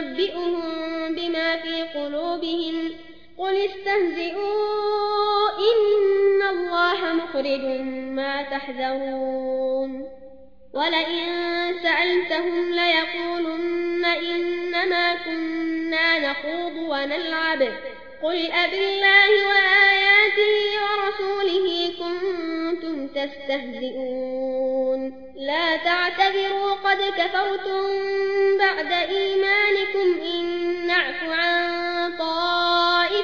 تنبئهم بما في قلوبهم. قل استهزئوا إن الله مخرج ما تحذرون. ولئن سألتهم ليقولن إنما كنا نخوض ونلعب. قل أب الله وآياته ورسوله كنتم تستهزئون. لا تعتذروا قد كفرتم بعد إيمانكم.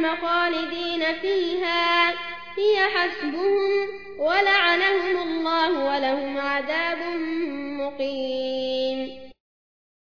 جهنم خالدين فيها هي حسبهم ولعنهم الله ولهم عذاب مقيم.